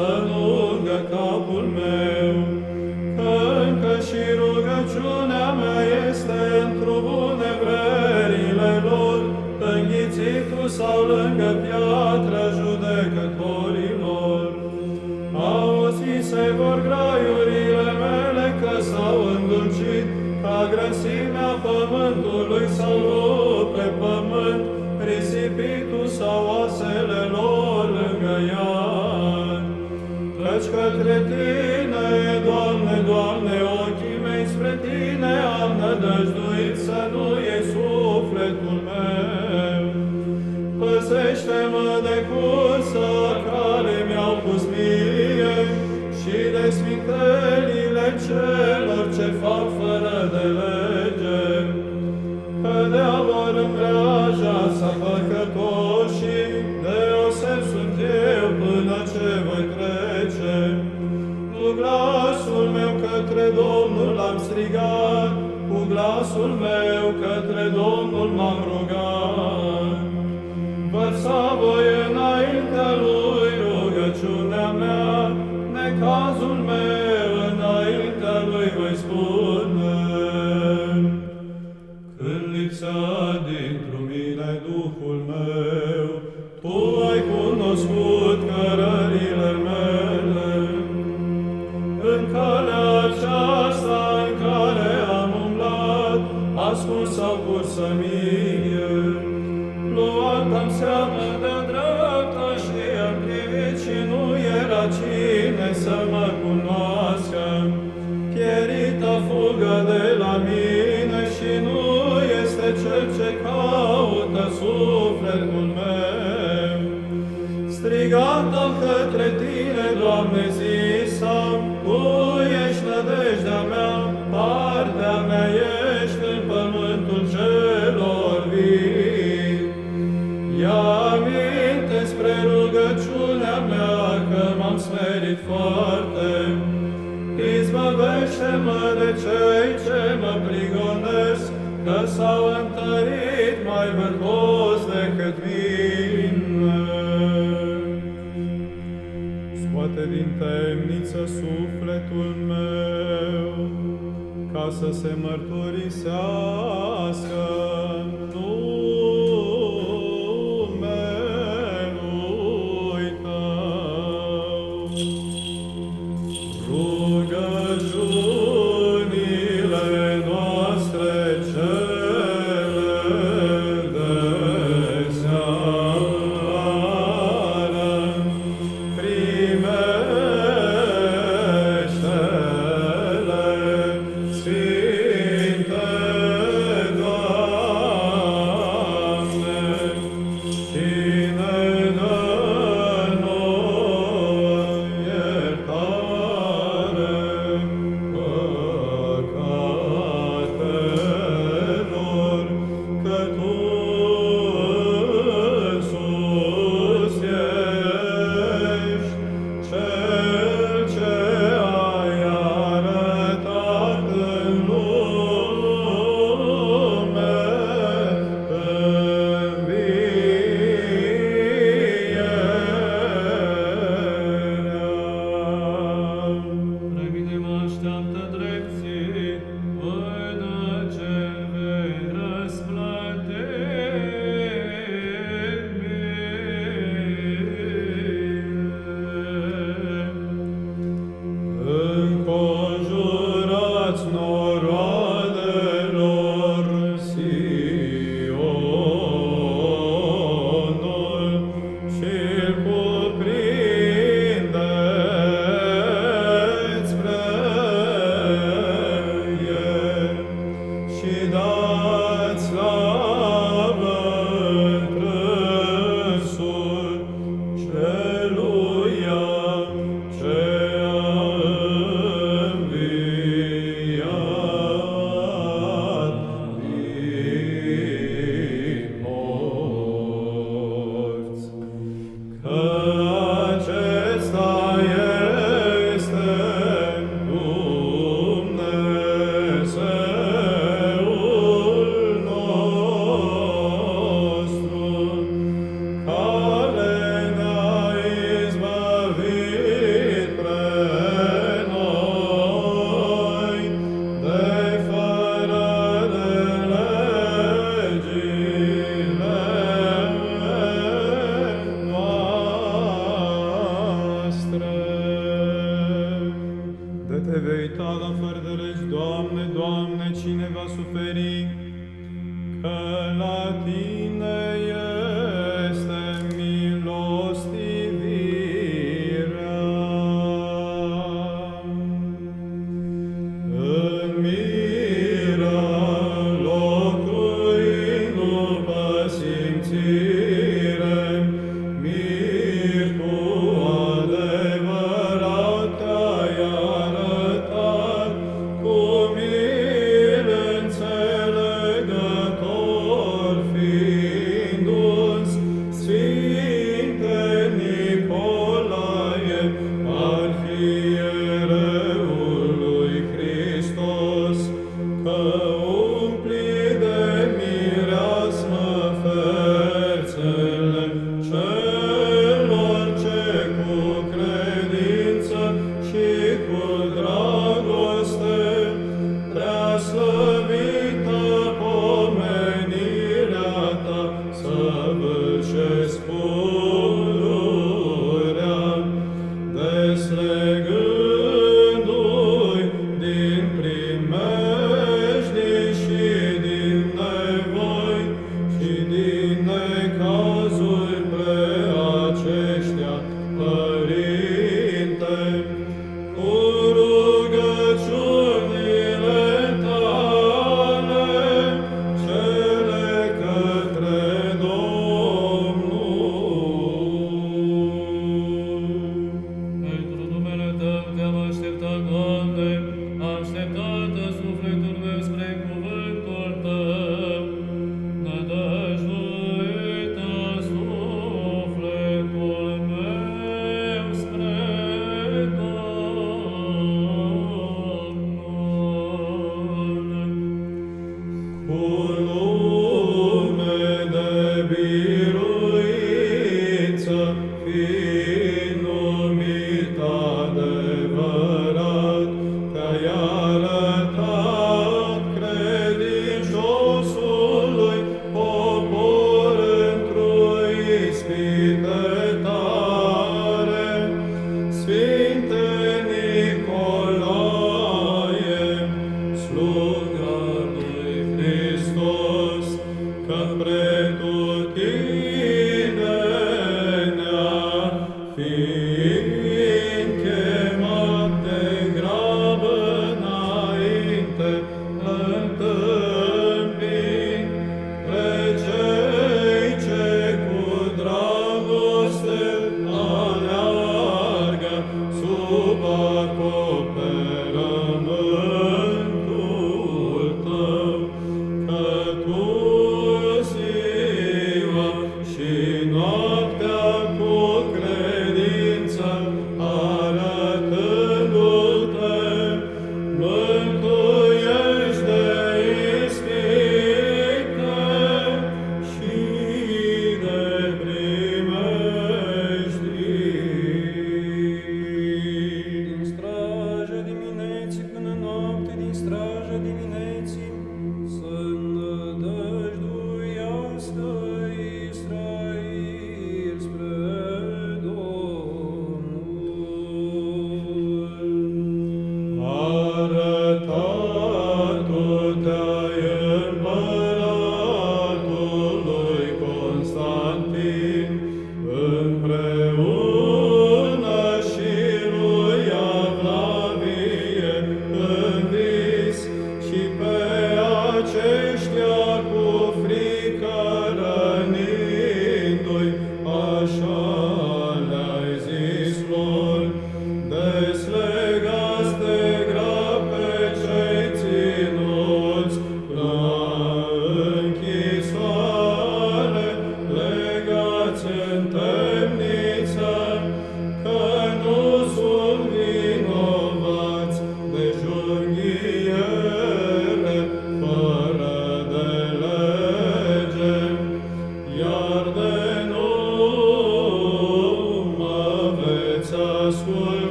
să nu de capul meu. Amen. dreapta către Tine, Doamne, zisam, Tu ești nădejdea mea, partea mea ești în pământul celor vii. Ia aminte spre rugăciunea mea, că m-am smerit foarte, izbăvește-mă de cei ce mă prigonesc, că s-au să se mărturisească.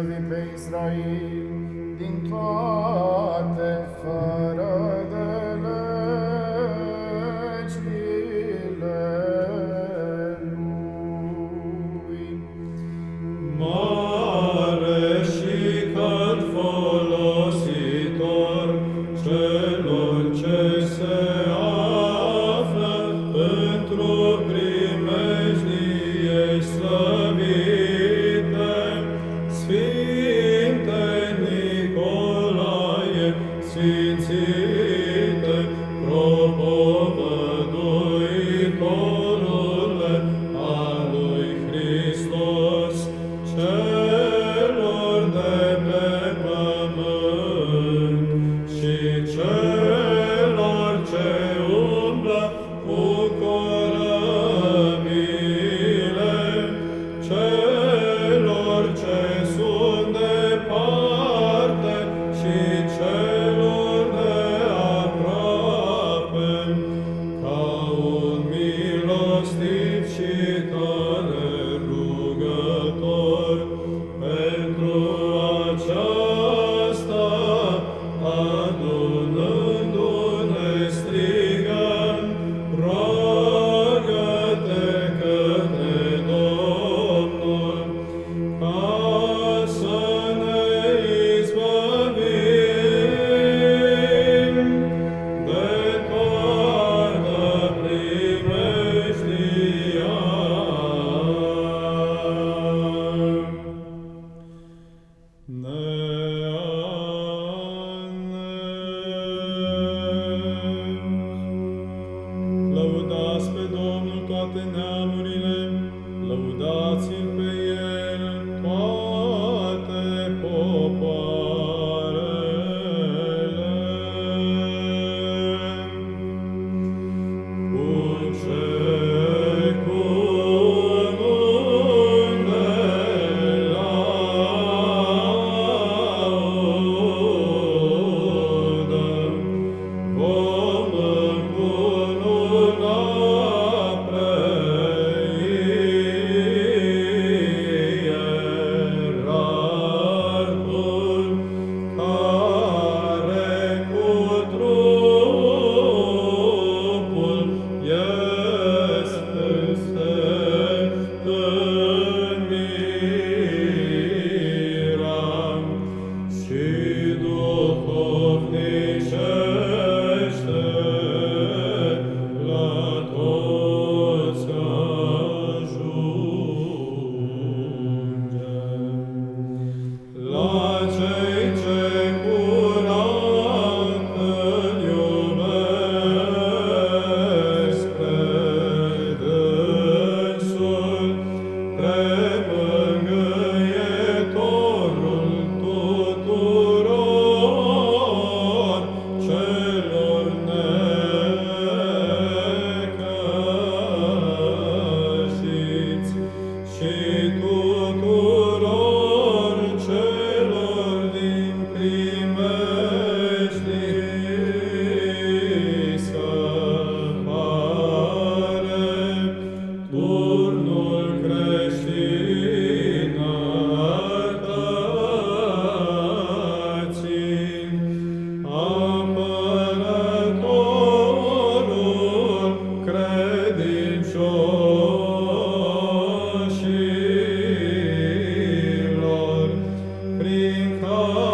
Va izbăvi pe Israel din toate Oh.